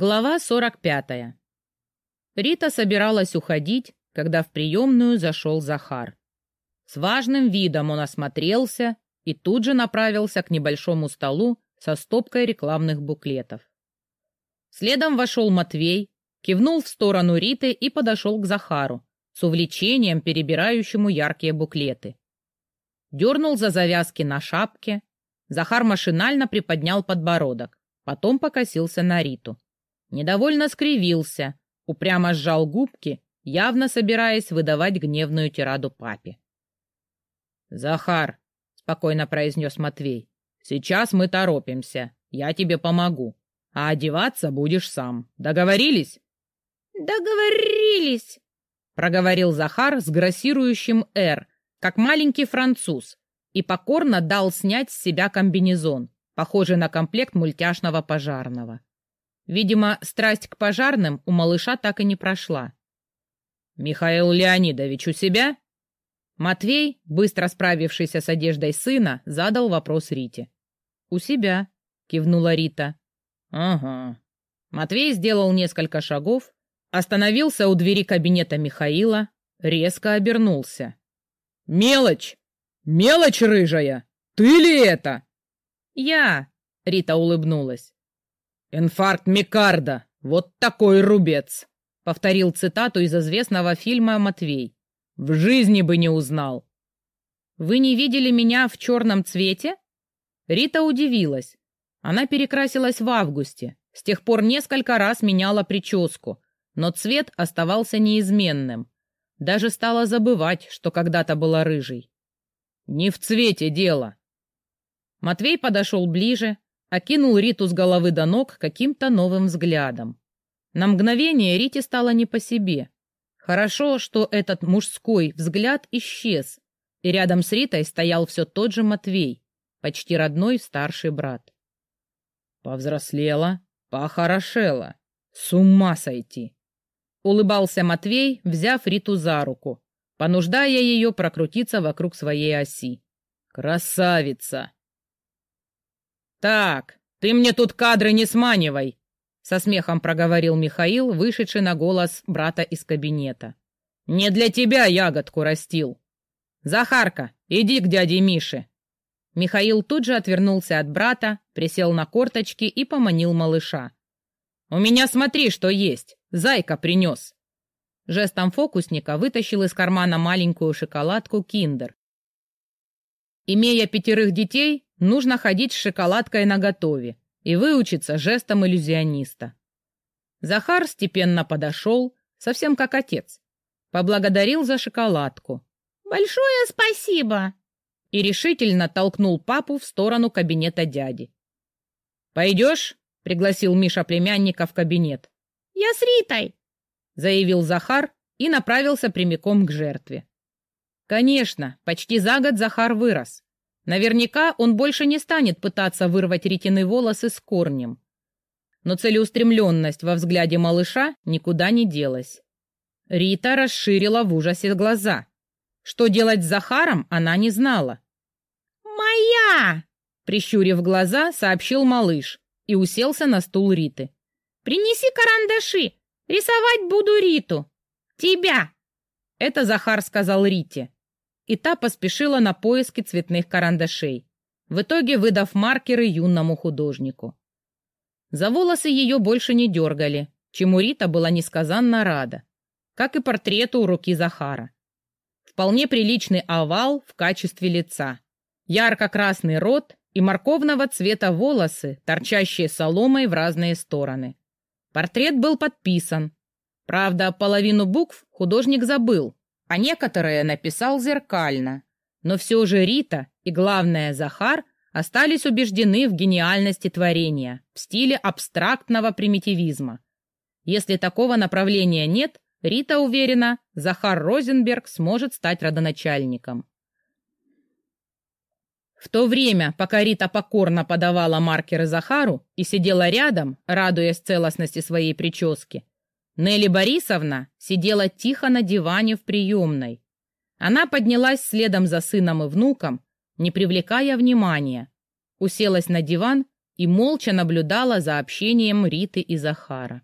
Глава 45. Рита собиралась уходить, когда в приемную зашел Захар. С важным видом он осмотрелся и тут же направился к небольшому столу со стопкой рекламных буклетов. Следом вошел Матвей, кивнул в сторону Риты и подошел к Захару, с увлечением перебирающему яркие буклеты. Дернул за завязки на шапке. Захар машинально приподнял подбородок, потом покосился на Риту. Недовольно скривился, упрямо сжал губки, явно собираясь выдавать гневную тираду папе. «Захар», — спокойно произнес Матвей, — «сейчас мы торопимся, я тебе помогу, а одеваться будешь сам. Договорились?» «Договорились», — проговорил Захар с грассирующим «Р», как маленький француз, и покорно дал снять с себя комбинезон, похожий на комплект мультяшного пожарного. Видимо, страсть к пожарным у малыша так и не прошла. «Михаил Леонидович у себя?» Матвей, быстро справившийся с одеждой сына, задал вопрос Рите. «У себя», — кивнула Рита. «Ага». Матвей сделал несколько шагов, остановился у двери кабинета Михаила, резко обернулся. «Мелочь! Мелочь рыжая! Ты ли это?» «Я!» — Рита улыбнулась. «Инфаркт Микарда! Вот такой рубец!» — повторил цитату из известного фильма «Матвей». «В жизни бы не узнал!» «Вы не видели меня в черном цвете?» Рита удивилась. Она перекрасилась в августе, с тех пор несколько раз меняла прическу, но цвет оставался неизменным. Даже стала забывать, что когда-то была рыжей. «Не в цвете дело!» Матвей подошел ближе, окинул Риту с головы до ног каким-то новым взглядом. На мгновение Рите стало не по себе. Хорошо, что этот мужской взгляд исчез, и рядом с Ритой стоял все тот же Матвей, почти родной старший брат. «Повзрослела, похорошела, с ума сойти!» Улыбался Матвей, взяв Риту за руку, понуждая ее прокрутиться вокруг своей оси. «Красавица!» «Так, ты мне тут кадры не сманивай!» Со смехом проговорил Михаил, вышедший на голос брата из кабинета. «Не для тебя ягодку растил!» «Захарка, иди к дяде Мише!» Михаил тут же отвернулся от брата, присел на корточки и поманил малыша. «У меня смотри, что есть! Зайка принес!» Жестом фокусника вытащил из кармана маленькую шоколадку «Киндер». Имея пятерых детей, Нужно ходить с шоколадкой наготове и выучиться жестом иллюзиониста. Захар степенно подошел, совсем как отец. Поблагодарил за шоколадку. «Большое спасибо!» И решительно толкнул папу в сторону кабинета дяди. «Пойдешь?» — пригласил Миша племянника в кабинет. «Я с Ритой!» — заявил Захар и направился прямиком к жертве. Конечно, почти за год Захар вырос. Наверняка он больше не станет пытаться вырвать Ритины волосы с корнем. Но целеустремленность во взгляде малыша никуда не делась. Рита расширила в ужасе глаза. Что делать с Захаром, она не знала. «Моя!» — прищурив глаза, сообщил малыш и уселся на стул Риты. «Принеси карандаши, рисовать буду Риту. Тебя!» Это Захар сказал Рите и та поспешила на поиски цветных карандашей, в итоге выдав маркеры юному художнику. За волосы ее больше не дергали, чему Рита была несказанно рада, как и портрету руки Захара. Вполне приличный овал в качестве лица, ярко-красный рот и морковного цвета волосы, торчащие соломой в разные стороны. Портрет был подписан. Правда, половину букв художник забыл, а некоторые написал зеркально. Но все же Рита и, главное, Захар остались убеждены в гениальности творения в стиле абстрактного примитивизма. Если такого направления нет, Рита уверена, Захар Розенберг сможет стать родоначальником. В то время, пока Рита покорно подавала маркеры Захару и сидела рядом, радуясь целостности своей прически, Нелли Борисовна сидела тихо на диване в приемной. Она поднялась следом за сыном и внуком, не привлекая внимания, уселась на диван и молча наблюдала за общением Риты и Захара.